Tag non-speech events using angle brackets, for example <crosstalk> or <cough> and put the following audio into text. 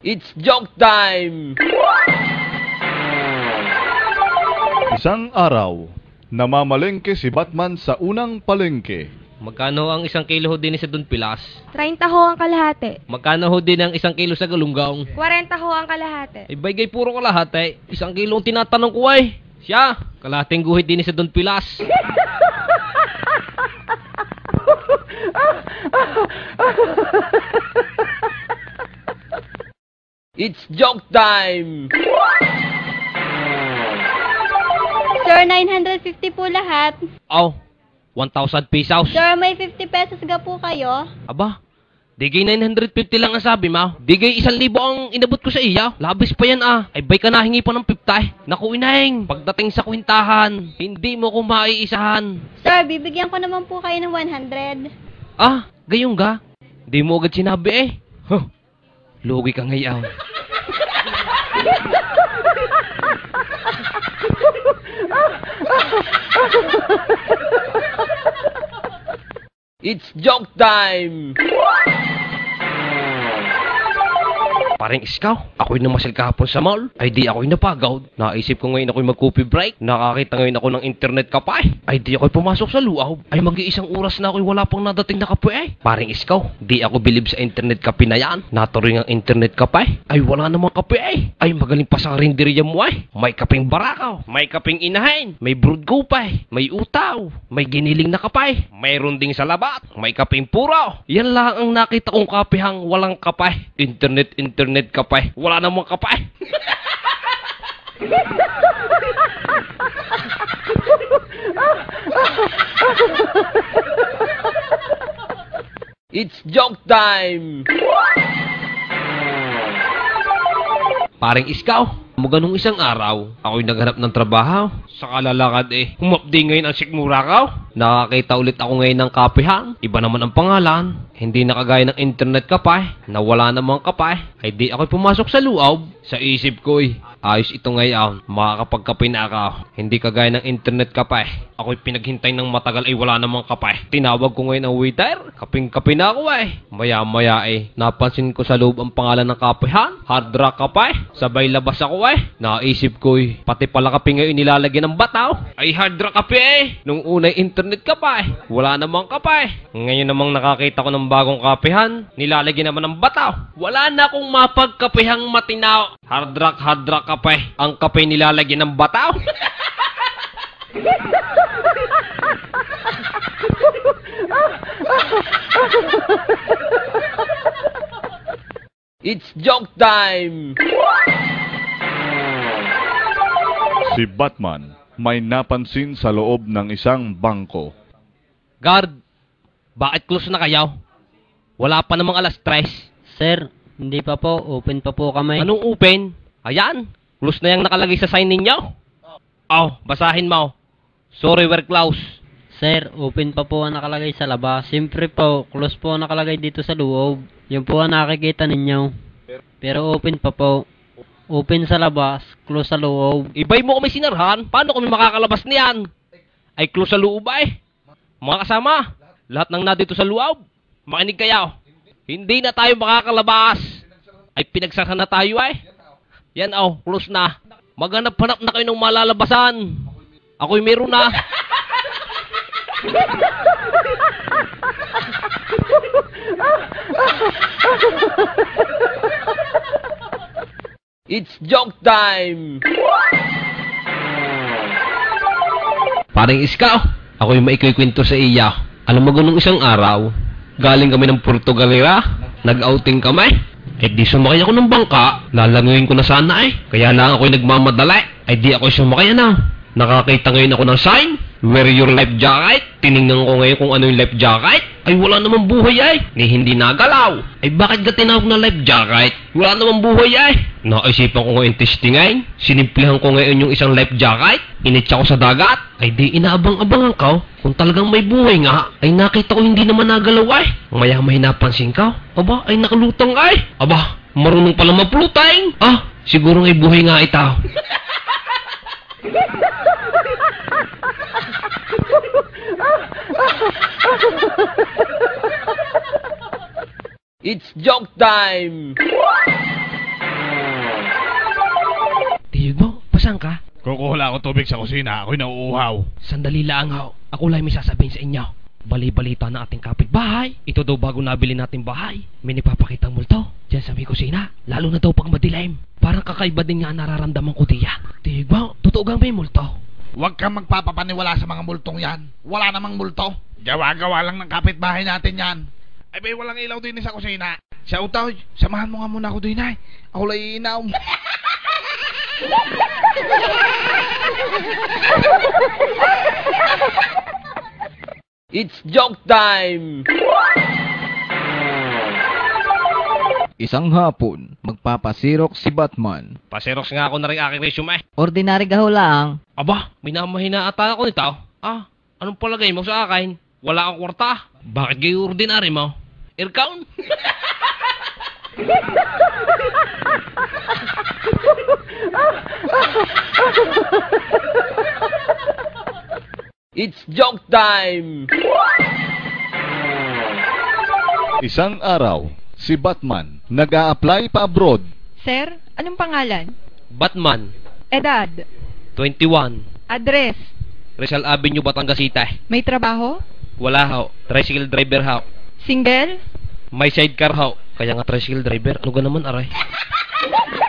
It's joke time! Isang araw, namamalengke si Batman sa unang palengke. Magkano ang isang kilo ho din sa Don Pilas? 30 ho ang kalahati. Magkano ho din ang isang kilo sa Galunggong? 40 ho ang kalahati. Ay bagay puro kalahati. Isang kilo ang tinatanong ko ay. Siya, kalahating guhit din sa Don Pilas. <laughs> It's joke time! Sir, 950 po lahat. Aw, 1,000 pesos. Sir, may 50 pesos ga po kayo. Aba, digay 950 lang ang sabi mo. Digay 1,000 ang inabot ko sa iya. Labis pa yan ah. Ay bay ka na hingi pa ng 50. Naku inahing, pagdating sa kwintahan, hindi mo ko maiisahan. Sir, bibigyan ko naman po kayo ng 100. Ah, gayong ga? Di mo agad sinabi eh. Huh, lugi ka ngayaw. It's joke time! Parang iskaw, ako'y namasil kahapon sa mall. Ay di ako'y napagaw. Naisip ko ngayon ako'y mag-copy break. Nakakita ngayon ako ng internet kapay. Ay di ako'y pumasok sa luaw. Ay mag-iisang oras na ako'y wala pang nadating na kape eh. Parang iskaw, di ako bilib sa internet kape na yan. Naturing ang internet kapay. Ay wala namang kape eh. Ay magaling pa sa rinderya mo eh. May kaping barakaw, may kaping inahin, may brood kupay, may utaw, may giniling na kapay, mayroon ding sa labat, may kaping puro. Yan lang ang nakita kong kapihang walang kapay. Internet, internet kapay. Wala namang kapay. It's joke time! Paring iskaw, ganung isang araw, ako'y naghanap ng trabaho. Sa kalalakad eh, humapdi ngayon ang sikmura ko. Nakakita ulit ako ngayon ng kapihan. Iba naman ang pangalan. Hindi nakagaya ng internet kapay, na wala namang kapay. Ay di ako'y pumasok sa luaw. Sa isip ko eh, ayos ito ngayon, makakapagkape na ako. Hindi kagaya ng internet kapay. Ako'y pinaghintay ng matagal ay wala namang kapay. Tinawag ko ngayon ang waiter. Kaping-kape na ako eh. Maya-maya eh, napansin ko sa loob ang pangalan ng kapehan. Hard rock kapay. Sabay labas ako eh. Naisip ko eh, pati pala kape ngayon nilalagyan ng bataw. Ay hard rock kape eh. Nung unay internet kapay, wala namang kapay. Ngayon namang nakakita ko ng bagong kapehan, nilalagyan naman ng bataw. Wala na akong mapagkapehang matinaw. Hard rock, hard rock kape. Ang kape nilalagyan ng bataw. <laughs> It's joke time! Si Batman may napansin sa loob ng isang bangko. Guard, bakit close na kayo? Wala pa namang alas 3. Sir, hindi pa po. Open pa po kami. Anong open? Ayan, close na yung nakalagay sa sign ninyo. Oh, basahin mo. Sorry, we're close. Sir, open pa po ang nakalagay sa labas. Siyempre po, close po ang nakalagay dito sa loob. Yun po ang nakikita ninyo. Pero open pa po. Open sa labas, close sa loob. Ibay mo kami sinarhan, paano kami makakalabas niyan? Ay close sa loob ay. Mga kasama, lahat ng nandito sa loob, makinig kayo. Hindi na tayo makakalabas. Ay pinagsarhan na tayo ay. Yan oh, close na. Maghanap-hanap na kayo ng malalabasan. Ako'y meron na. It's joke time! Parang iskaw, ako'y maikikwento sa iya. Alam mo nung isang araw, galing kami ng Portugalera, nag-outing kami. Eh di sumakay ako ng bangka, lalanguin ko na sana eh. Kaya lang ako'y nagmamadali. Ay di ako'y sumakay na. Nakakita ngayon ako ng sign, wear your life jacket. Tiningnan ko ngayon kung ano yung life jacket. Ay wala namang buhay ay, ni hindi nagalaw. Ay bakit ka tinawag na life jacket? Wala namang buhay ay. Naisipan ko ngayon testingay. Sinimplihan ko ngayon yung isang life jacket. Initsa ko sa dagat. Ay di inaabang-abangan ka. Kung talagang may buhay nga, ay nakita ko hindi naman nagalaw ay. Maya may napansin ka. Aba, ay nakalutang ay. Aba, marunong pala maplutay. Ah, siguro ngay buhay nga ito. <laughs> It's joke time! Tiyog mo, pasang ka? Kukuha ako tubig sa kusina, ako'y nauuhaw. Sandali lang ho, ako lang may sasabihin sa inyo. Bali-balita na ating kapitbahay. Ito daw bago nabili natin bahay. May nagpapakitang multo. Diyan sa may kusina. Lalo na daw pag madilim. Parang kakaiba din nga nararamdaman ko tiyak. Tigba, totoo gang may multo. Huwag kang magpapapaniwala sa mga multong yan. Wala namang multo. Gawa-gawa lang ng kapitbahay natin yan. Ay, bay, walang ilaw din sa kusina. Siya utaw, samahan mo nga muna ako din ay. Ako lang iinaw. It's joke time! Isang hapon, magpapasirok si Batman. Paserox nga ako na rin aking resume. Ordinary gaho lang. Aba, minamahina ata ako nito. Ah, anong palagay mo sa akin? Wala kang kwarta. Bakit kayo ordinary mo? Aircon? <laughs> It's joke time! Isang araw, si Batman nag apply pa abroad. Sir, anong pangalan? Batman, Edad? 21. Address? Rizal Avenue, Batangas City. May trabaho? Wala ho. Tricycle driver ho. Single? May sidecar ho. Kaya nga tricycle driver. Ano ga naman aray? <laughs>